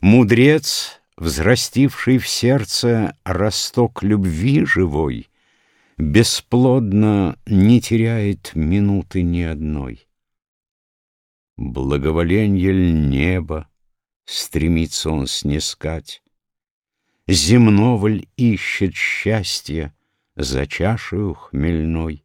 Мудрец, взрастивший в сердце росток любви живой, Бесплодно не теряет минуты ни одной. Благоволенье ль неба стремится он снискать, Земного ль ищет счастья за чашею хмельной?